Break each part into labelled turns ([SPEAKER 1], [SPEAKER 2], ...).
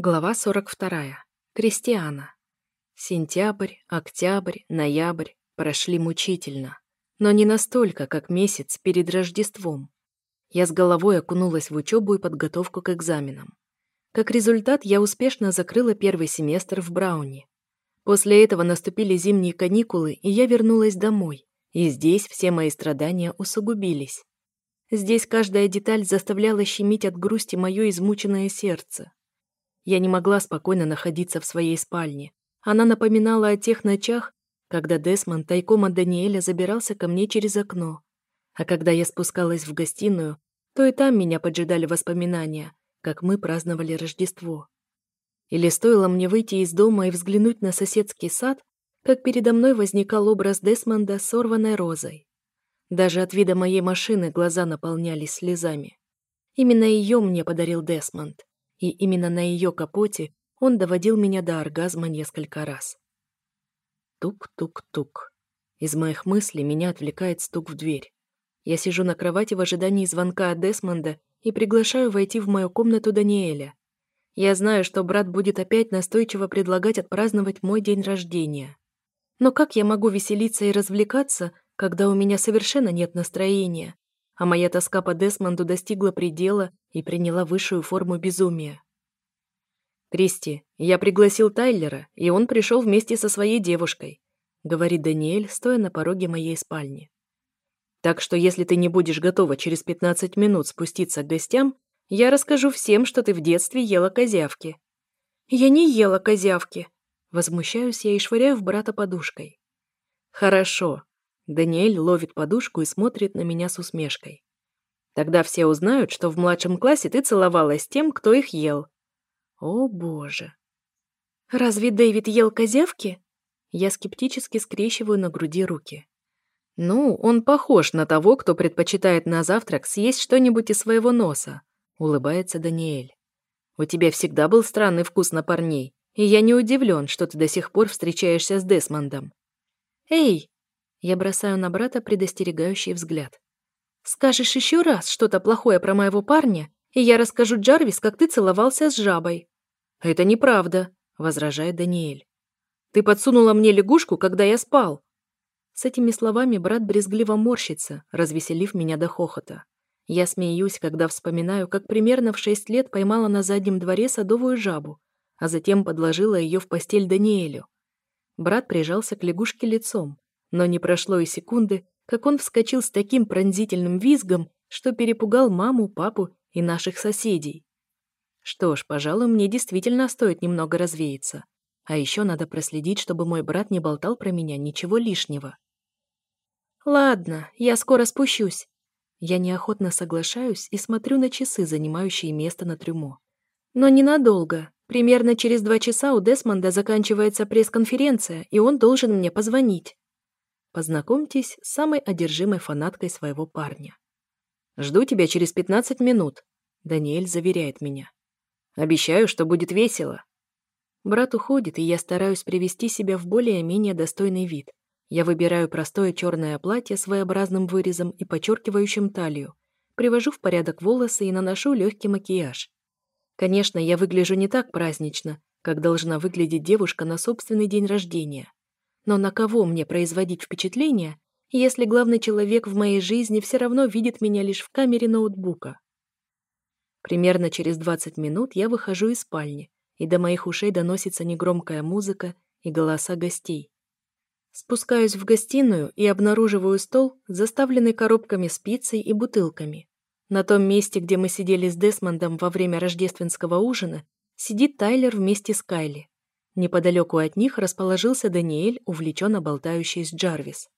[SPEAKER 1] Глава 42. Кристиана. Сентябрь, октябрь, ноябрь прошли мучительно. Но не настолько, как месяц перед Рождеством. Я с головой окунулась в учебу и подготовку к экзаменам. Как результат, я успешно закрыла первый семестр в Брауне. После этого наступили зимние каникулы, и я вернулась домой. И здесь все мои страдания усугубились. Здесь каждая деталь заставляла щемить от грусти мое измученное сердце. Я не могла спокойно находиться в своей спальне. Она напоминала о тех ночах, когда Десмонд тайком от Даниэля забирался ко мне через окно. А когда я спускалась в гостиную, то и там меня поджидали воспоминания, как мы праздновали Рождество. Или стоило мне выйти из дома и взглянуть на соседский сад, как передо мной возникал образ Десмонда с сорванной розой. Даже от вида моей машины глаза наполнялись слезами. Именно ее мне подарил Десмонд и именно на ее капоте он доводил меня до оргазма несколько раз. Тук-тук-тук. Из моих мыслей меня отвлекает стук в дверь. Я сижу на кровати в ожидании звонка от Десмонда и приглашаю войти в мою комнату Даниэля. Я знаю, что брат будет опять настойчиво предлагать отпраздновать мой день рождения. Но как я могу веселиться и развлекаться, когда у меня совершенно нет настроения, а моя тоска по Десмонду достигла предела и приняла высшую форму безумия. «Кристи, я пригласил Тайлера, и он пришел вместе со своей девушкой», говорит Даниэль, стоя на пороге моей спальни. «Так что если ты не будешь готова через 15 минут спуститься к гостям, я расскажу всем, что ты в детстве ела козявки». «Я не ела козявки», Возмущаюсь я и швыряю в брата подушкой. «Хорошо, Даниэль ловит подушку и смотрит на меня с усмешкой. Тогда все узнают, что в младшем классе ты целовалась с тем, кто их ел. О, боже. Разве Дэвид ел козявки? Я скептически скрещиваю на груди руки. Ну, он похож на того, кто предпочитает на завтрак съесть что-нибудь из своего носа, улыбается Даниэль. У тебя всегда был странный вкус на парней, и я не удивлен, что ты до сих пор встречаешься с Десмондом. Эй, я бросаю на брата предостерегающий взгляд. «Скажешь еще раз что-то плохое про моего парня, и я расскажу Джарвис, как ты целовался с жабой». «Это неправда», — возражает Даниэль. «Ты подсунула мне лягушку, когда я спал». С этими словами брат брезгливо морщится, развеселив меня до хохота. Я смеюсь, когда вспоминаю, как примерно в шесть лет поймала на заднем дворе садовую жабу, а затем подложила ее в постель Даниэлю. Брат прижался к лягушке лицом, но не прошло и секунды, как он вскочил с таким пронзительным визгом, что перепугал маму, папу и наших соседей. Что ж, пожалуй, мне действительно стоит немного развеяться. А еще надо проследить, чтобы мой брат не болтал про меня ничего лишнего. Ладно, я скоро спущусь. Я неохотно соглашаюсь и смотрю на часы, занимающие место на трюмо. Но ненадолго. Примерно через два часа у Десмонда заканчивается пресс-конференция, и он должен мне позвонить. Познакомьтесь с самой одержимой фанаткой своего парня. «Жду тебя через 15 минут», — Даниэль заверяет меня. «Обещаю, что будет весело». Брат уходит, и я стараюсь привести себя в более-менее достойный вид. Я выбираю простое черное платье с своеобразным вырезом и подчеркивающим талию, привожу в порядок волосы и наношу легкий макияж. Конечно, я выгляжу не так празднично, как должна выглядеть девушка на собственный день рождения. Но на кого мне производить впечатление, если главный человек в моей жизни все равно видит меня лишь в камере ноутбука? Примерно через 20 минут я выхожу из спальни, и до моих ушей доносится негромкая музыка и голоса гостей. Спускаюсь в гостиную и обнаруживаю стол, заставленный коробками с пиццей и бутылками. На том месте, где мы сидели с Десмондом во время рождественского ужина, сидит Тайлер вместе с Кайли. Неподалеку от них расположился Даниэль, увлеченно болтающий с Джарвис.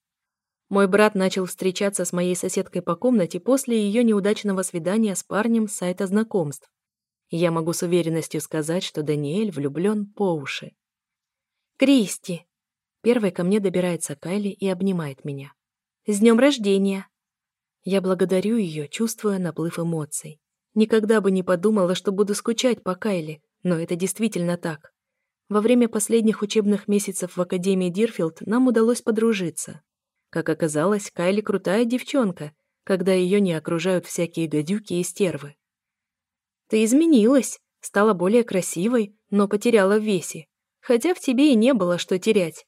[SPEAKER 1] Мой брат начал встречаться с моей соседкой по комнате после ее неудачного свидания с парнем с сайта знакомств. Я могу с уверенностью сказать, что Даниэль влюблен по уши. «Кристи!» Первой ко мне добирается Кайли и обнимает меня. «С днем рождения!» Я благодарю ее, чувствуя наплыв эмоций. Никогда бы не подумала, что буду скучать по Кайли, но это действительно так. Во время последних учебных месяцев в Академии Дирфилд нам удалось подружиться. Как оказалось, Кайли крутая девчонка, когда ее не окружают всякие гадюки и стервы. «Ты изменилась», Стала более красивой, но потеряла в весе. Хотя в тебе и не было что терять.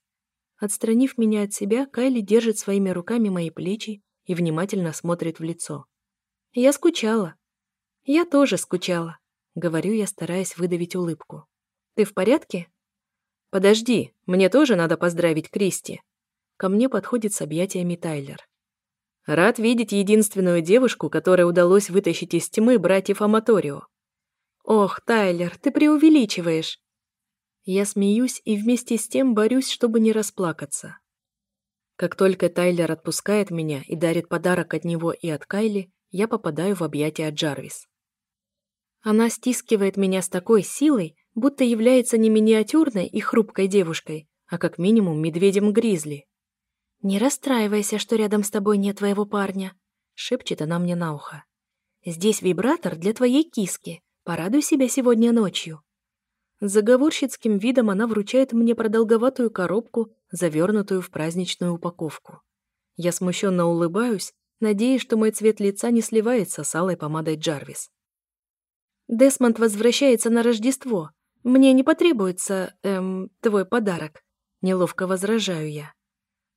[SPEAKER 1] Отстранив меня от себя, Кайли держит своими руками мои плечи и внимательно смотрит в лицо. Я скучала. Я тоже скучала, говорю я, стараясь выдавить улыбку. Ты в порядке? Подожди, мне тоже надо поздравить Кристи. Ко мне подходит с объятиями Тайлер. Рад видеть единственную девушку, которой удалось вытащить из тьмы братьев Аматорио. Ох, Тайлер, ты преувеличиваешь. Я смеюсь и вместе с тем борюсь, чтобы не расплакаться. Как только Тайлер отпускает меня и дарит подарок от него и от Кайли, я попадаю в объятия Джарвис. Она стискивает меня с такой силой, будто является не миниатюрной и хрупкой девушкой, а как минимум медведем-гризли. «Не расстраивайся, что рядом с тобой нет твоего парня», — шепчет она мне на ухо. «Здесь вибратор для твоей киски. Порадуй себя сегодня ночью». С заговорщицким видом она вручает мне продолговатую коробку, завернутую в праздничную упаковку. Я смущенно улыбаюсь, надеясь, что мой цвет лица не сливается с алой помадой Джарвис. Десмонд возвращается на Рождество. Мне не потребуется, эм, твой подарок. Неловко возражаю я.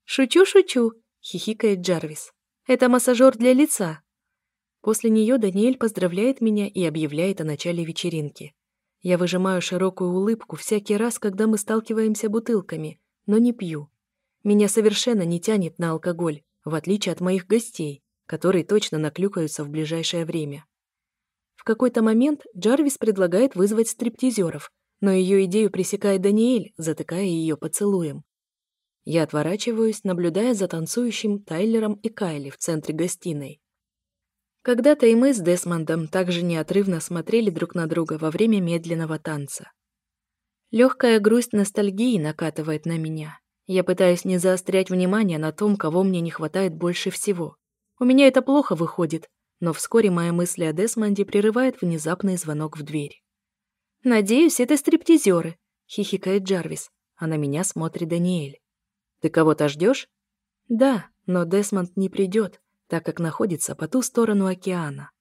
[SPEAKER 1] Шучу, шучу, хихикает Джарвис. Это массажер для лица. После нее Даниэль поздравляет меня и объявляет о начале вечеринки. Я выжимаю широкую улыбку всякий раз, когда мы сталкиваемся бутылками, но не пью. Меня совершенно не тянет на алкоголь, в отличие от моих гостей, которые точно наклюкаются в ближайшее время. Какой-то момент Джарвис предлагает вызвать стриптизеров, но ее идею пресекает Даниэль, затыкая ее поцелуем. Я отворачиваюсь, наблюдая за танцующим Тайлером и Кайли в центре гостиной. Когда-то и мы с Десмондом также неотрывно смотрели друг на друга во время медленного танца. Легкая грусть ностальгии накатывает на меня. Я пытаюсь не заострять внимание на том, кого мне не хватает больше всего. У меня это плохо выходит, но вскоре мои мысли о Десмонде прерывает внезапный звонок в дверь. «Надеюсь, это стриптизеры», — хихикает Джарвис, а на меня смотрит Даниэль. «Ты кого-то ждешь?» «Да, но Десмонд не придет, так как находится по ту сторону океана.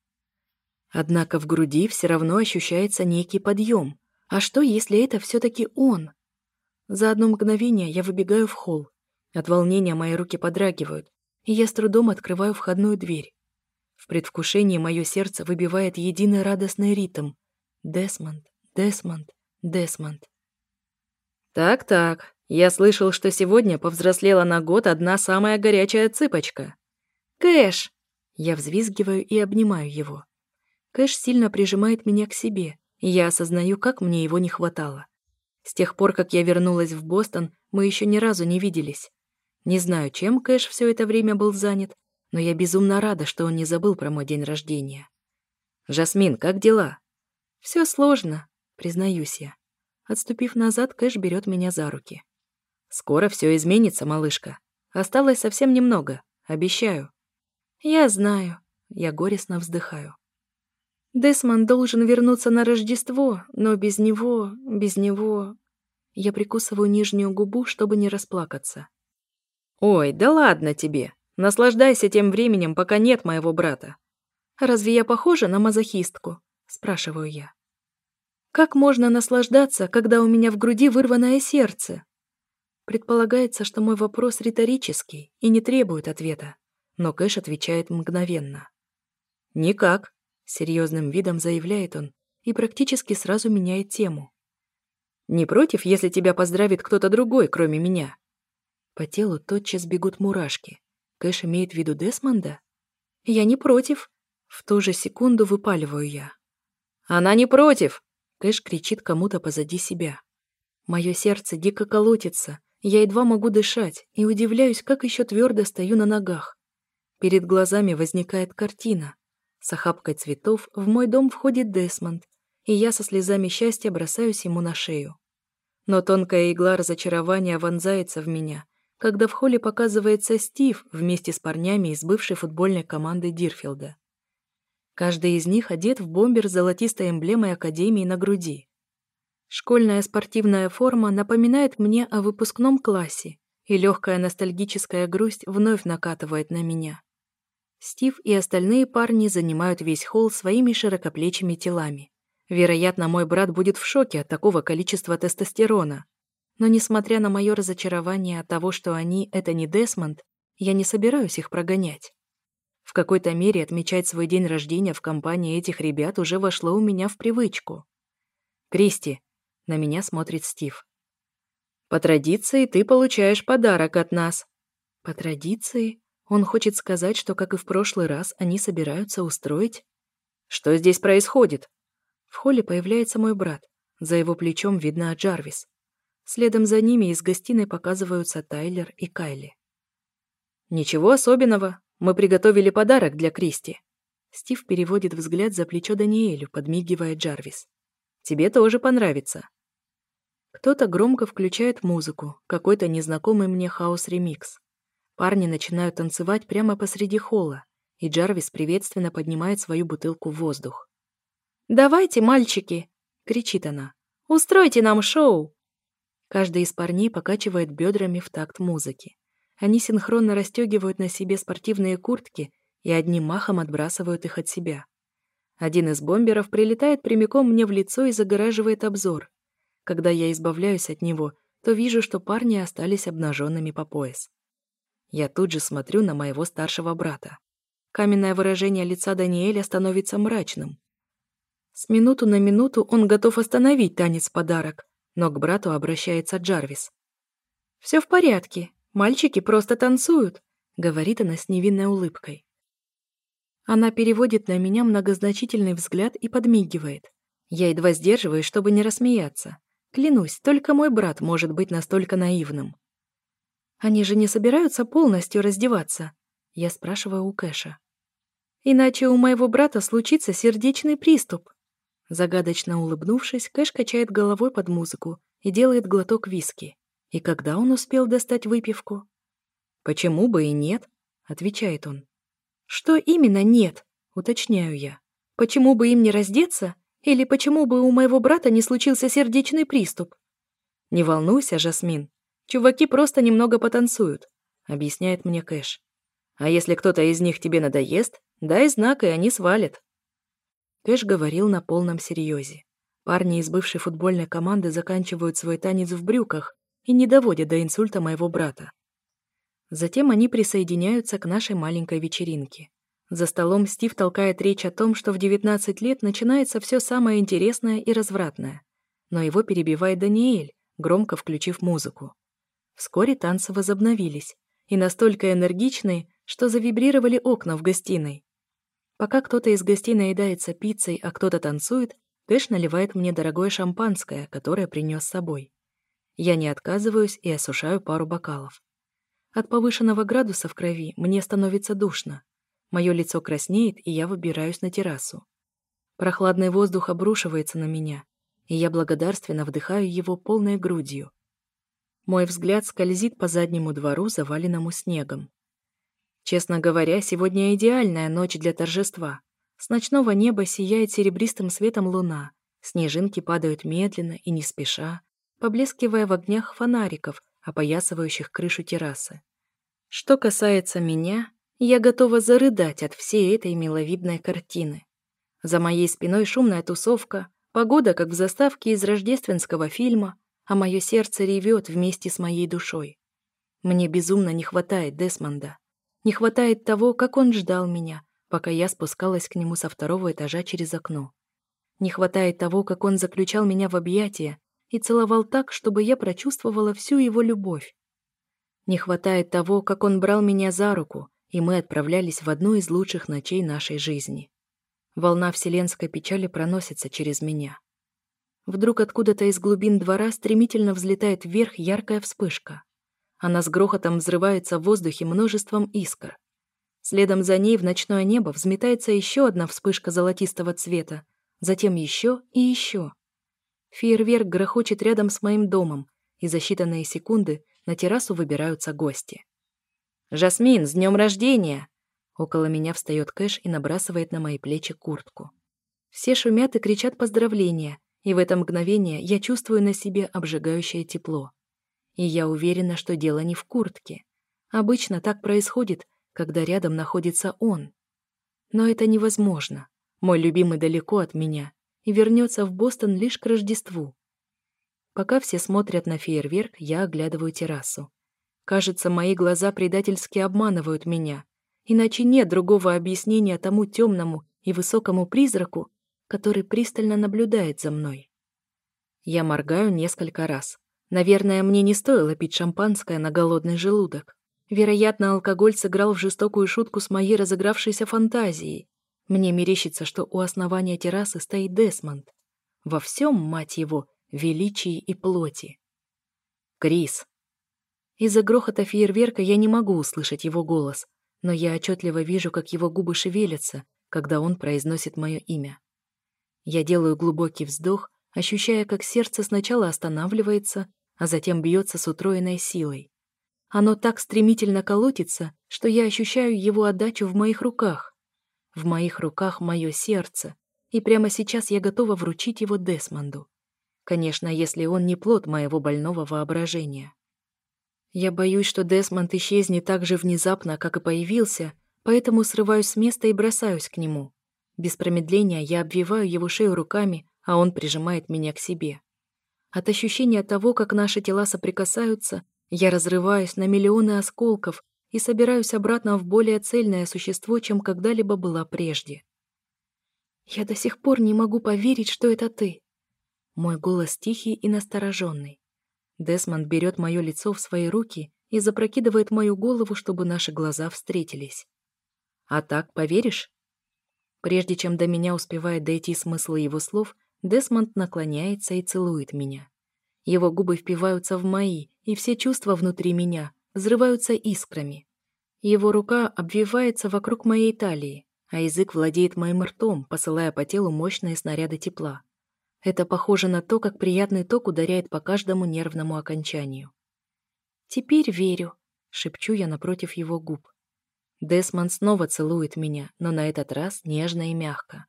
[SPEAKER 1] Однако в груди все равно ощущается некий подъем. А что, если это все-таки он? За одно мгновение я выбегаю в холл. От волнения мои руки подрагивают, и я с трудом открываю входную дверь. В предвкушении мое сердце выбивает единый радостный ритм. Десмонд, Десмонд, Десмонд. «Так-так, я слышал, что сегодня повзрослела на год одна самая горячая цыпочка. Кэш!» Я взвизгиваю и обнимаю его. Кэш сильно прижимает меня к себе, и я осознаю, как мне его не хватало. С тех пор, как я вернулась в Бостон, мы еще ни разу не виделись. Не знаю, чем Кэш все это время был занят, но я безумно рада, что он не забыл про мой день рождения. «Жасмин, как дела?» «Все сложно», — признаюсь я. Отступив назад, Кэш берет меня за руки. «Скоро все изменится, малышка. Осталось совсем немного, обещаю». «Я знаю», — я горестно вздыхаю. Десмон должен вернуться на Рождество, но без него, без него... Я прикусываю нижнюю губу, чтобы не расплакаться. «Ой, да ладно тебе. Наслаждайся тем временем, пока нет моего брата». «Разве я похожа на мазохистку?» – спрашиваю я. «Как можно наслаждаться, когда у меня в груди вырванное сердце?» Предполагается, что мой вопрос риторический и не требует ответа, но Кэш отвечает мгновенно. «Никак», — серьезным видом заявляет он и практически сразу меняет тему. «Не против, если тебя поздравит кто-то другой, кроме меня?» По телу тотчас бегут мурашки. Кэш имеет в виду Десмонда? «Я не против», — в ту же секунду выпаливаю я. «Она не против!» — Кэш кричит кому-то позади себя. Мое сердце дико колотится, я едва могу дышать и удивляюсь, как еще твердо стою на ногах. Перед глазами возникает картина. С охапкой цветов в мой дом входит Десмонд, и я со слезами счастья бросаюсь ему на шею. Но тонкая игла разочарования вонзается в меня, когда в холле показывается Стив вместе с парнями из бывшей футбольной команды Дирфилда. Каждый из них одет в бомбер с золотистой эмблемой Академии на груди. Школьная спортивная форма напоминает мне о выпускном классе, и легкая ностальгическая грусть вновь накатывает на меня. Стив и остальные парни занимают весь холл своими широкоплечими телами. Вероятно, мой брат будет в шоке от такого количества тестостерона. Но несмотря на мое разочарование от того, что они — это не Десмонд, я не собираюсь их прогонять. В какой-то мере отмечать свой день рождения в компании этих ребят уже вошло у меня в привычку. «Кристи», — на меня смотрит Стив. «По традиции ты получаешь подарок от нас». «По традиции?» Он хочет сказать, что, как и в прошлый раз, они собираются устроить... «Что здесь происходит?» В холле появляется мой брат. За его плечом видна Джарвис. Следом за ними из гостиной показываются Тайлер и Кайли. «Ничего особенного. Мы приготовили подарок для Кристи». Стив переводит взгляд за плечо Даниэлю, подмигивая Джарвис. «Тебе тоже понравится». Кто-то громко включает музыку, какой-то незнакомый мне хаос-ремикс. Парни начинают танцевать прямо посреди холла, и Джарвис приветственно поднимает свою бутылку в воздух. «Давайте, мальчики!» — кричит она. «Устройте нам шоу!» Каждый из парней покачивает бедрами в такт музыки. Они синхронно расстегивают на себе спортивные куртки и одним махом отбрасывают их от себя. Один из бомберов прилетает прямиком мне в лицо и загораживает обзор. Когда я избавляюсь от него, то вижу, что парни остались обнаженными по пояс. Я тут же смотрю на моего старшего брата. Каменное выражение лица Даниэля становится мрачным. С минуту на минуту он готов остановить танец-подарок, но к брату обращается Джарвис. «Все в порядке, мальчики просто танцуют», — говорит она с невинной улыбкой. Она переводит на меня многозначительный взгляд и подмигивает. Я едва сдерживаюсь, чтобы не рассмеяться. Клянусь, только мой брат может быть настолько наивным. Они же не собираются полностью раздеваться? Я спрашиваю у Кэша. Иначе у моего брата случится сердечный приступ. Загадочно улыбнувшись, Кэш качает головой под музыку и делает глоток виски. И когда он успел достать выпивку? «Почему бы и нет?» — отвечает он. «Что именно нет?» — уточняю я. «Почему бы им не раздеться? Или почему бы у моего брата не случился сердечный приступ?» «Не волнуйся, Жасмин. Чуваки просто немного потанцуют», — объясняет мне Кэш. «А если кто-то из них тебе надоест, дай знак, и они свалят». Кэш говорил на полном серьезе. Парни из бывшей футбольной команды заканчивают свой танец в брюках и не доводят до инсульта моего брата. Затем они присоединяются к нашей маленькой вечеринке. За столом Стив толкает речь о том, что в 19 лет начинается все самое интересное и развратное. Но его перебивает Даниэль, громко включив музыку. Вскоре танцы возобновились, и настолько энергичные, что завибрировали окна в гостиной. Пока кто-то из гостей наедается пиццей, а кто-то танцует, Кэш наливает мне дорогое шампанское, которое принес с собой. Я не отказываюсь и осушаю пару бокалов. От повышенного градуса в крови мне становится душно. Мое лицо краснеет, и я выбираюсь на террасу. Прохладный воздух обрушивается на меня, и я благодарственно вдыхаю его полной грудью. Мой взгляд скользит по заднему двору, заваленному снегом. Честно говоря, сегодня идеальная ночь для торжества. С ночного неба сияет серебристым светом луна. Снежинки падают медленно и не спеша, поблескивая в огнях фонариков, опоясывающих крышу террасы. Что касается меня, я готова зарыдать от всей этой миловидной картины. За моей спиной шумная тусовка, погода, как в заставке из рождественского фильма, а мое сердце ревет вместе с моей душой. Мне безумно не хватает Десмонда. Не хватает того, как он ждал меня, пока я спускалась к нему со второго этажа через окно. Не хватает того, как он заключал меня в объятия и целовал так, чтобы я прочувствовала всю его любовь. Не хватает того, как он брал меня за руку, и мы отправлялись в одну из лучших ночей нашей жизни. Волна вселенской печали проносится через меня. Вдруг откуда-то из глубин двора стремительно взлетает вверх яркая вспышка. Она с грохотом взрывается в воздухе множеством искр. Следом за ней в ночное небо взметается еще одна вспышка золотистого цвета, затем еще и еще. Фейерверк грохочет рядом с моим домом, и за считанные секунды на террасу выбираются гости. «Жасмин, с днем рождения!» Около меня встает Кэш и набрасывает на мои плечи куртку. Все шумят и кричат поздравления, и в это мгновение я чувствую на себе обжигающее тепло. И я уверена, что дело не в куртке. Обычно так происходит, когда рядом находится он. Но это невозможно. Мой любимый далеко от меня, и вернется в Бостон лишь к Рождеству. Пока все смотрят на фейерверк, я оглядываю террасу. Кажется, мои глаза предательски обманывают меня. Иначе нет другого объяснения тому темному и высокому призраку, который пристально наблюдает за мной. Я моргаю несколько раз. Наверное, мне не стоило пить шампанское на голодный желудок. Вероятно, алкоголь сыграл в жестокую шутку с моей разыгравшейся фантазией. Мне мерещится, что у основания террасы стоит Десмонд. Во всем, мать его, величии и плоти. Крис. Из-за грохота фейерверка я не могу услышать его голос, но я отчетливо вижу, как его губы шевелятся, когда он произносит мое имя. Я делаю глубокий вздох, ощущая, как сердце сначала останавливается, а затем бьется с утроенной силой. Оно так стремительно колотится, что я ощущаю его отдачу в моих руках. В моих руках мое сердце, и прямо сейчас я готова вручить его Десмонду. Конечно, если он не плод моего больного воображения. Я боюсь, что Десмонд исчезнет так же внезапно, как и появился, поэтому срываюсь с места и бросаюсь к нему. Без промедления я обвиваю его шею руками, а он прижимает меня к себе. От ощущения того, как наши тела соприкасаются, я разрываюсь на миллионы осколков и собираюсь обратно в более цельное существо, чем когда-либо была прежде. «Я до сих пор не могу поверить, что это ты», мой голос тихий и настороженный. Десмонд берет мое лицо в свои руки и запрокидывает мою голову, чтобы наши глаза встретились. «А так поверишь?» Прежде чем до меня успевает дойти смысл его слов, Десмонд наклоняется и целует меня. Его губы впиваются в мои, и все чувства внутри меня взрываются искрами. Его рука обвивается вокруг моей талии, а язык владеет моим ртом, посылая по телу мощные снаряды тепла. Это похоже на то, как приятный ток ударяет по каждому нервному окончанию. «Теперь верю», — шепчу я напротив его губ. Десмонд снова целует меня, но на этот раз нежно и мягко.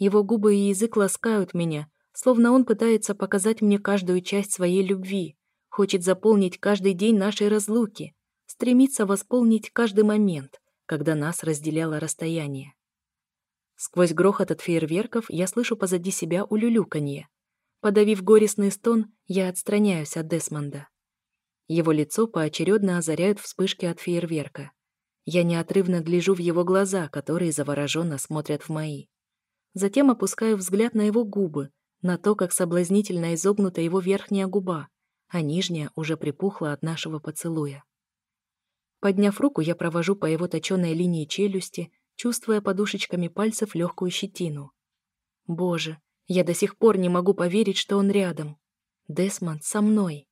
[SPEAKER 1] Его губы и язык ласкают меня, словно он пытается показать мне каждую часть своей любви, хочет заполнить каждый день нашей разлуки, стремится восполнить каждый момент, когда нас разделяло расстояние. Сквозь грохот от фейерверков я слышу позади себя улюлюканье. Подавив горестный стон, я отстраняюсь от Десмонда. Его лицо поочередно озаряют вспышки от фейерверка. Я неотрывно гляжу в его глаза, которые завороженно смотрят в мои. Затем опускаю взгляд на его губы, на то, как соблазнительно изогнута его верхняя губа, а нижняя уже припухла от нашего поцелуя. Подняв руку, я провожу по его точенной линии челюсти, чувствуя подушечками пальцев легкую щетину. Боже, я до сих пор не могу поверить, что он рядом. Десмонд со мной.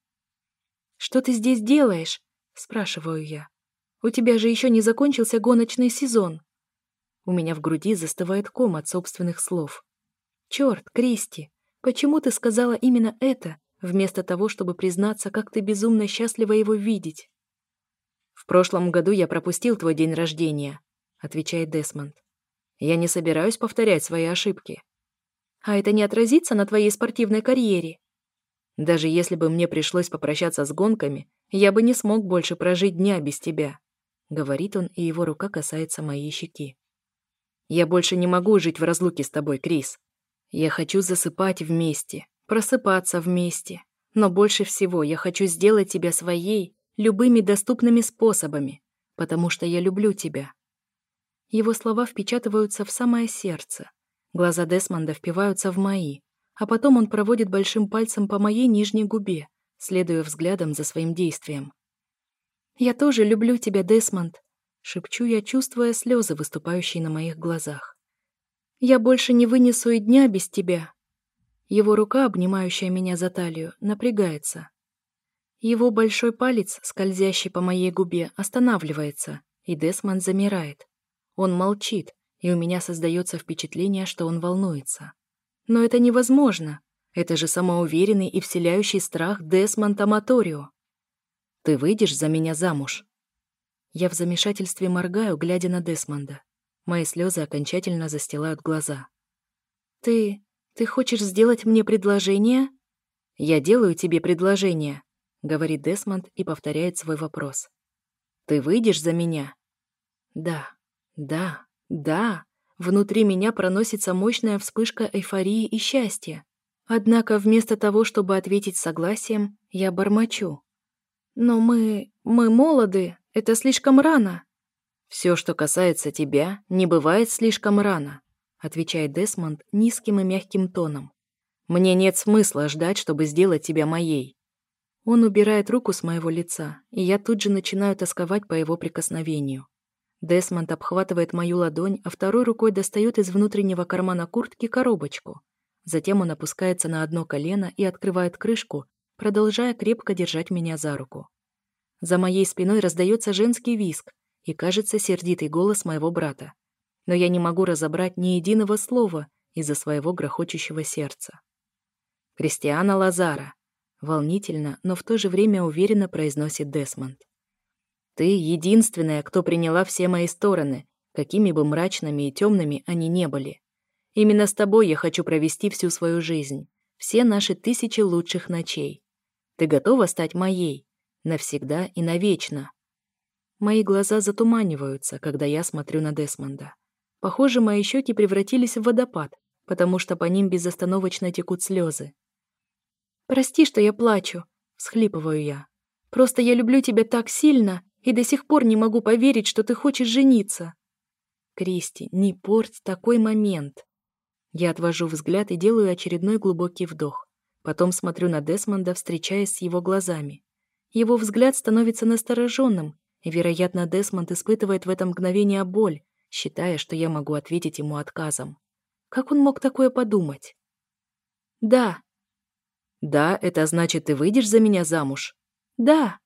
[SPEAKER 1] «Что ты здесь делаешь?» – спрашиваю я. «У тебя же еще не закончился гоночный сезон». У меня в груди застывает ком от собственных слов. «Черт, Кристи, почему ты сказала именно это, вместо того, чтобы признаться, как ты безумно счастлива его видеть?» «В прошлом году я пропустил твой день рождения», — отвечает Десмонд. «Я не собираюсь повторять свои ошибки». «А это не отразится на твоей спортивной карьере?» «Даже если бы мне пришлось попрощаться с гонками, я бы не смог больше прожить дня без тебя», — говорит он, и его рука касается моей щеки. «Я больше не могу жить в разлуке с тобой, Крис. Я хочу засыпать вместе, просыпаться вместе, но больше всего я хочу сделать тебя своей любыми доступными способами, потому что я люблю тебя». Его слова впечатываются в самое сердце. Глаза Десмонда впиваются в мои, а потом он проводит большим пальцем по моей нижней губе, следуя взглядом за своим действием. «Я тоже люблю тебя, Десмонд», — шепчу я, чувствуя слезы, выступающие на моих глазах. «Я больше не вынесу и дня без тебя». Его рука, обнимающая меня за талию, напрягается. Его большой палец, скользящий по моей губе, останавливается, и Десмонд замирает. Он молчит, и у меня создается впечатление, что он волнуется. Но это невозможно. Это же самоуверенный и вселяющий страх Десмонд Аматорио. «Ты выйдешь за меня замуж?» Я в замешательстве моргаю, глядя на Десмонда. Мои слезы окончательно застилают глаза. «Ты... ты хочешь сделать мне предложение?» «Я делаю тебе предложение», — говорит Десмонд и повторяет свой вопрос. «Ты выйдешь за меня?» «Да». Да, да, Внутри меня проносится мощная вспышка эйфории и счастья. Однако вместо того, чтобы ответить согласием, я бормочу. «Но мы... мы молоды, это слишком рано». «Все, что касается тебя, не бывает слишком рано», отвечает Десмонд низким и мягким тоном. «Мне нет смысла ждать, чтобы сделать тебя моей». Он убирает руку с моего лица, и я тут же начинаю тосковать по его прикосновению. Десмонд обхватывает мою ладонь, а второй рукой достает из внутреннего кармана куртки коробочку. Затем он опускается на одно колено и открывает крышку, продолжая крепко держать меня за руку. За моей спиной раздается женский виск и, кажется, сердитый голос моего брата. Но я не могу разобрать ни единого слова из-за своего грохочущего сердца. «Кристиана Лазара», — волнительно, но в то же время уверенно произносит Десмонд. Ты единственная, кто приняла все мои стороны, какими бы мрачными и темными они не были. Именно с тобой я хочу провести всю свою жизнь, все наши тысячи лучших ночей. Ты готова стать моей? Навсегда и навечно. Мои глаза затуманиваются, когда я смотрю на Десмонда. Похоже, мои щеки превратились в водопад, потому что по ним безостановочно текут слезы. «Прости, что я плачу», — всхлипываю я. «Просто я люблю тебя так сильно, и до сих пор не могу поверить, что ты хочешь жениться. Кристи, не порть такой момент. Я отвожу взгляд и делаю очередной глубокий вдох. Потом смотрю на Десмонда, встречаясь с его глазами. Его взгляд становится настороженным, и, вероятно, Десмонд испытывает в это мгновение боль, считая, что я могу ответить ему отказом. Как он мог такое подумать? «Да». «Да, это значит, ты выйдешь за меня замуж?» «Да».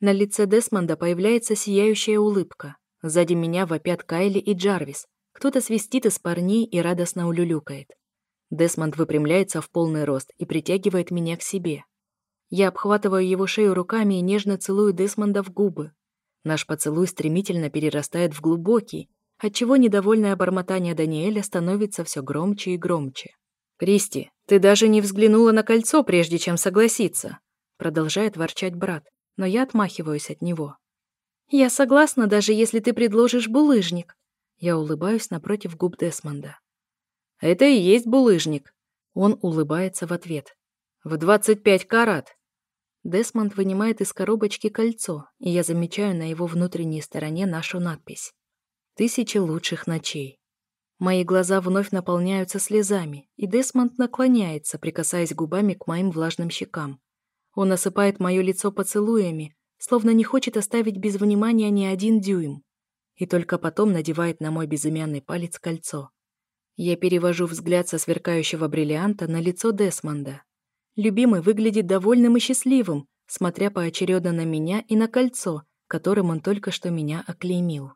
[SPEAKER 1] На лице Десмонда появляется сияющая улыбка. Сзади меня вопят Кайли и Джарвис. Кто-то свистит из парней и радостно улюлюкает. Десмонд выпрямляется в полный рост и притягивает меня к себе. Я обхватываю его шею руками и нежно целую Десмонда в губы. Наш поцелуй стремительно перерастает в глубокий, отчего недовольное бормотание Даниэля становится все громче и громче. «Кристи, ты даже не взглянула на кольцо, прежде чем согласиться», продолжает ворчать брат но я отмахиваюсь от него. «Я согласна, даже если ты предложишь булыжник». Я улыбаюсь напротив губ Десмонда. «Это и есть булыжник». Он улыбается в ответ. «В двадцать пять карат». Десмонд вынимает из коробочки кольцо, и я замечаю на его внутренней стороне нашу надпись. «Тысячи лучших ночей». Мои глаза вновь наполняются слезами, и Десмонд наклоняется, прикасаясь губами к моим влажным щекам. Он осыпает мое лицо поцелуями, словно не хочет оставить без внимания ни один дюйм. И только потом надевает на мой безымянный палец кольцо. Я перевожу взгляд со сверкающего бриллианта на лицо Десмонда. Любимый выглядит довольным и счастливым, смотря поочередно на меня и на кольцо, которым он только что меня оклеймил.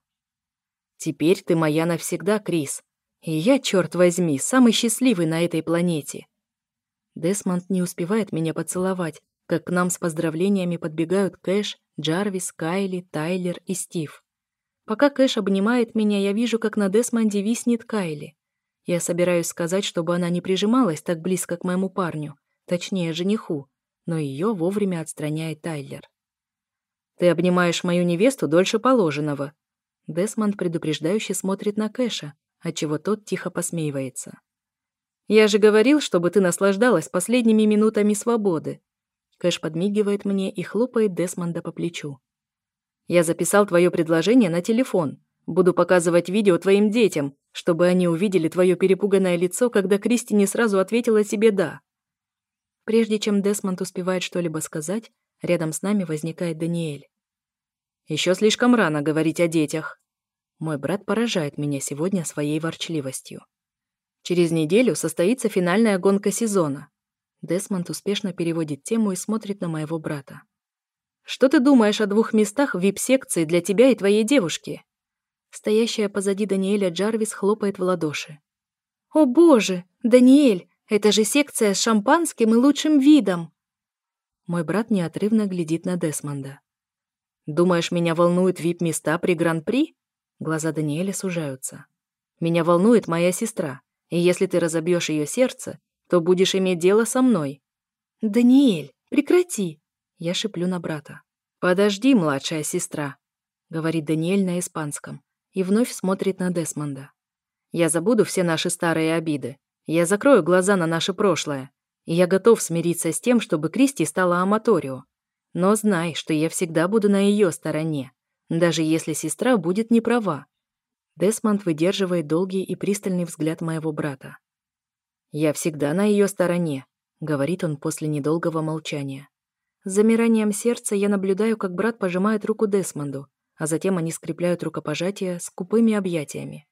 [SPEAKER 1] «Теперь ты моя навсегда, Крис. И я, черт возьми, самый счастливый на этой планете». Десмонд не успевает меня поцеловать, как к нам с поздравлениями подбегают Кэш, Джарвис, Кайли, Тайлер и Стив. Пока Кэш обнимает меня, я вижу, как на Десмонде виснет Кайли. Я собираюсь сказать, чтобы она не прижималась так близко к моему парню, точнее, жениху, но ее вовремя отстраняет Тайлер. «Ты обнимаешь мою невесту дольше положенного». Десмонд предупреждающе смотрит на Кэша, отчего тот тихо посмеивается. «Я же говорил, чтобы ты наслаждалась последними минутами свободы. Кэш подмигивает мне и хлопает Десмонда по плечу. «Я записал твое предложение на телефон. Буду показывать видео твоим детям, чтобы они увидели твое перепуганное лицо, когда Кристи не сразу ответила себе «да». Прежде чем Десмонд успевает что-либо сказать, рядом с нами возникает Даниэль. «Еще слишком рано говорить о детях». Мой брат поражает меня сегодня своей ворчливостью. Через неделю состоится финальная гонка сезона. Десмонд успешно переводит тему и смотрит на моего брата. «Что ты думаешь о двух местах в вип-секции для тебя и твоей девушки?» Стоящая позади Даниэля Джарвис хлопает в ладоши. «О боже, Даниэль, это же секция с шампанским и лучшим видом!» Мой брат неотрывно глядит на Десмонда. «Думаешь, меня волнуют вип-места при Гран-при?» Глаза Даниэля сужаются. «Меня волнует моя сестра, и если ты разобьешь ее сердце, то будешь иметь дело со мной». «Даниэль, прекрати!» Я шиплю на брата. «Подожди, младшая сестра», — говорит Даниэль на испанском и вновь смотрит на Десмонда. Я забуду все наши старые обиды. Я закрою глаза на наше прошлое. И я готов смириться с тем, чтобы Кристи стала Аматорио. Но знай, что я всегда буду на ее стороне, даже если сестра будет не права. Десмонд выдерживает долгий и пристальный взгляд моего брата. «Я всегда на ее стороне», — говорит он после недолгого молчания. С замиранием сердца я наблюдаю, как брат пожимает руку Десмонду, а затем они скрепляют рукопожатие с купыми объятиями.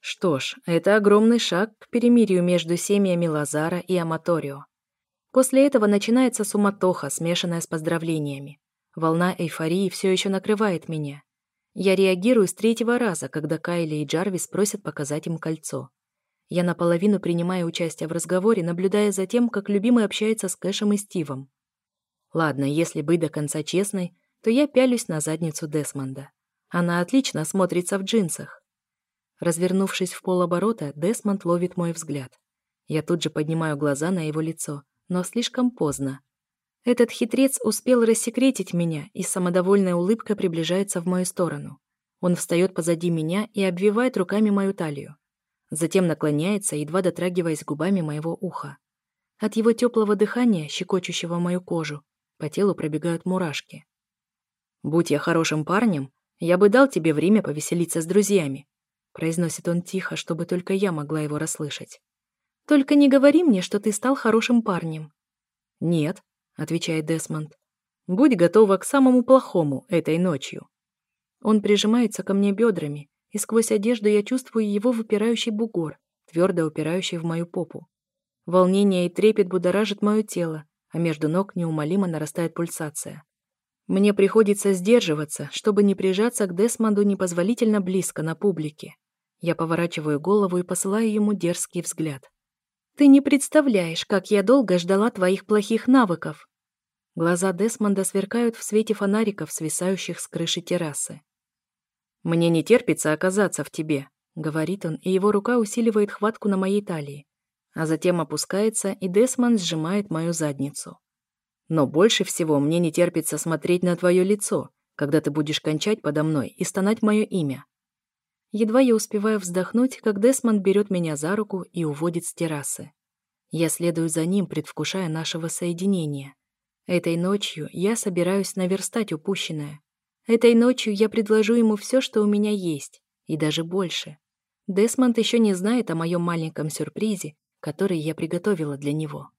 [SPEAKER 1] Что ж, это огромный шаг к перемирию между семьями Лазара и Аматорио. После этого начинается суматоха, смешанная с поздравлениями. Волна эйфории все еще накрывает меня. Я реагирую с третьего раза, когда Кайли и Джарвис просят показать им кольцо. Я наполовину принимаю участие в разговоре, наблюдая за тем, как любимый общается с Кэшем и Стивом. Ладно, если быть до конца честной, то я пялюсь на задницу Десмонда. Она отлично смотрится в джинсах. Развернувшись в полоборота, Десмонд ловит мой взгляд. Я тут же поднимаю глаза на его лицо, но слишком поздно. Этот хитрец успел рассекретить меня и с самодовольной улыбкой приближается в мою сторону. Он встает позади меня и обвивает руками мою талию. Затем наклоняется, едва дотрагиваясь губами моего уха. От его теплого дыхания, щекочущего мою кожу, по телу пробегают мурашки. «Будь я хорошим парнем, я бы дал тебе время повеселиться с друзьями», произносит он тихо, чтобы только я могла его расслышать. «Только не говори мне, что ты стал хорошим парнем». «Нет», отвечает Десмонд. Будь готова к самому плохому этой ночью. Он прижимается ко мне бедрами, и сквозь одежду я чувствую его выпирающий бугор, твердо упирающий в мою попу. Волнение и трепет будоражит мое тело, а между ног неумолимо нарастает пульсация. Мне приходится сдерживаться, чтобы не прижаться к Десмонду непозволительно близко на публике. Я поворачиваю голову и посылаю ему дерзкий взгляд. «Ты не представляешь, как я долго ждала твоих плохих навыков!» Глаза Десмонда сверкают в свете фонариков, свисающих с крыши террасы. «Мне не терпится оказаться в тебе», — говорит он, и его рука усиливает хватку на моей талии, а затем опускается, и Десмонд сжимает мою задницу. «Но больше всего мне не терпится смотреть на твое лицо, когда ты будешь кончать подо мной и стонать мое имя». Едва я успеваю вздохнуть, как Десмонд берет меня за руку и уводит с террасы. Я следую за ним, предвкушая нашего соединения. Этой ночью я собираюсь наверстать упущенное. Этой ночью я предложу ему все, что у меня есть, и даже больше. Десмонд еще не знает о моем маленьком сюрпризе, который я приготовила для него.